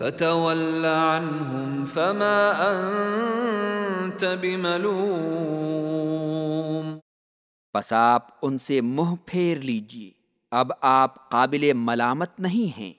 فتول عنهم فما انت بملوم۔ پس آپ ان سے منہ پھیر لیجیے۔ اب آپ قابل ملامت نہیں ہیں۔